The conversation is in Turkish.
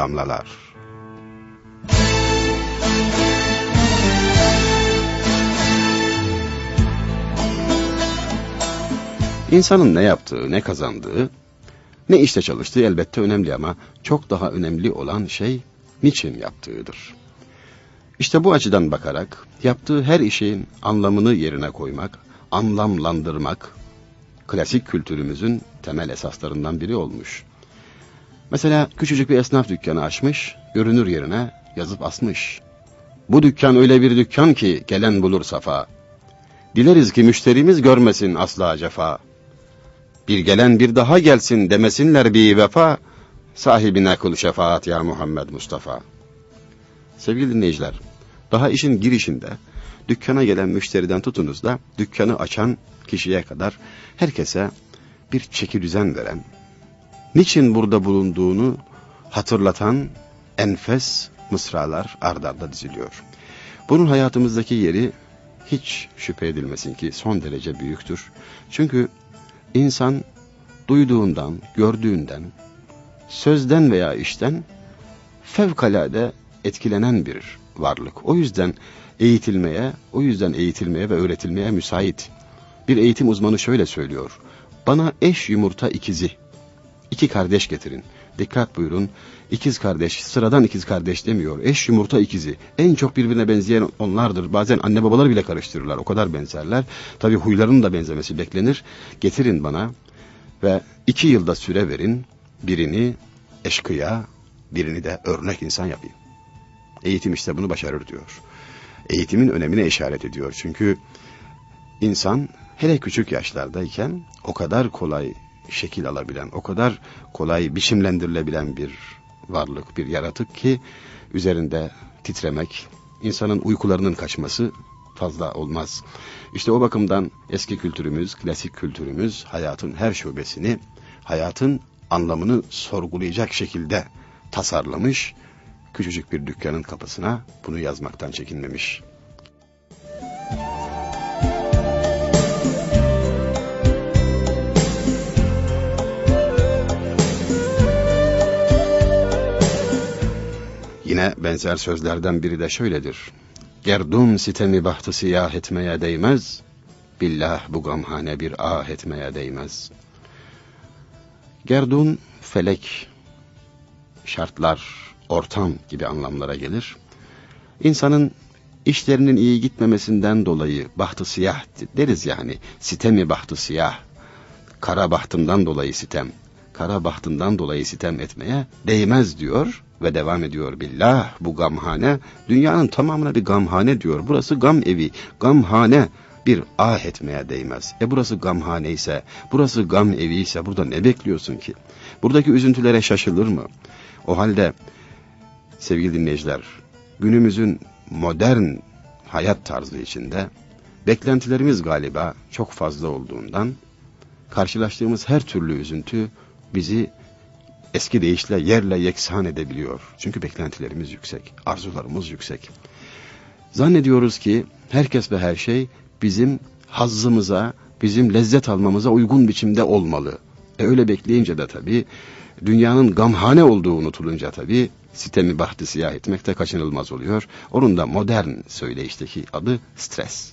damlalar. İnsanın ne yaptığı, ne kazandığı, ne işte çalıştığı elbette önemli ama çok daha önemli olan şey niçin yaptığıdır. İşte bu açıdan bakarak yaptığı her işin anlamını yerine koymak, anlamlandırmak klasik kültürümüzün temel esaslarından biri olmuş. Mesela küçücük bir esnaf dükkanı açmış, görünür yerine yazıp asmış. Bu dükkan öyle bir dükkan ki gelen bulur safa. Dileriz ki müşterimiz görmesin asla cefa. Bir gelen bir daha gelsin demesinler bir vefa. Sahibine kul şefaat ya Muhammed Mustafa. Sevgili dinleyiciler, daha işin girişinde dükkana gelen müşteriden tutunuz da dükkanı açan kişiye kadar herkese bir çeki düzen veren, niçin burada bulunduğunu hatırlatan enfes mısralar ardarda diziliyor. Bunun hayatımızdaki yeri hiç şüphe edilmesin ki son derece büyüktür. Çünkü insan duyduğundan, gördüğünden, sözden veya işten fevkalade etkilenen bir varlık. O yüzden eğitilmeye, o yüzden eğitilmeye ve öğretilmeye müsait. Bir eğitim uzmanı şöyle söylüyor. Bana eş yumurta ikizi, iki kardeş getirin. Dikkat buyurun, ikiz kardeş, sıradan ikiz kardeş demiyor. Eş yumurta ikizi. En çok birbirine benzeyen onlardır. Bazen anne babalar bile karıştırırlar. O kadar benzerler. Tabi huylarının da benzemesi beklenir. Getirin bana ve iki yılda süre verin. Birini eşkıya, birini de örnek insan yapayım. Eğitim işte bunu başarır diyor. Eğitimin önemine işaret ediyor. Çünkü insan hele küçük yaşlardayken o kadar kolay şekil alabilen, o kadar kolay biçimlendirilebilen bir varlık, bir yaratık ki üzerinde titremek, insanın uykularının kaçması fazla olmaz. İşte o bakımdan eski kültürümüz, klasik kültürümüz hayatın her şubesini, hayatın anlamını sorgulayacak şekilde tasarlamış, küçücük bir dükkanın kapısına bunu yazmaktan çekinmemiş. Yine benzer sözlerden biri de şöyledir. Gerdun sitemi bahtı siyah etmeye değmez, billah bu gamhane bir ah etmeye değmez. Gerdun, felek, şartlar, ortam gibi anlamlara gelir. İnsanın işlerinin iyi gitmemesinden dolayı bahtı siyah deriz yani. Sitemi bahtı siyah. Kara bahtından dolayı sitem. Kara bahtından dolayı sitem etmeye değmez diyor ve devam ediyor billah bu gamhane dünyanın tamamına bir gamhane diyor. Burası gam evi, gamhane bir ah etmeye değmez. E burası gamhane ise, burası gam evi ise burada ne bekliyorsun ki? Buradaki üzüntülere şaşılır mı? O halde sevgili dinleyiciler, günümüzün modern hayat tarzı içinde beklentilerimiz galiba çok fazla olduğundan karşılaştığımız her türlü üzüntü bizi eski deyişle yerle yeksan edebiliyor. Çünkü beklentilerimiz yüksek, arzularımız yüksek. Zannediyoruz ki herkes ve her şey bizim hazzımıza, bizim lezzet almamıza uygun biçimde olmalı. E öyle bekleyince de tabii dünyanın gamhane olduğu unutulunca tabii sitemi bahtı siyah etmek de kaçınılmaz oluyor. Onun da modern söyleyişteki adı stres.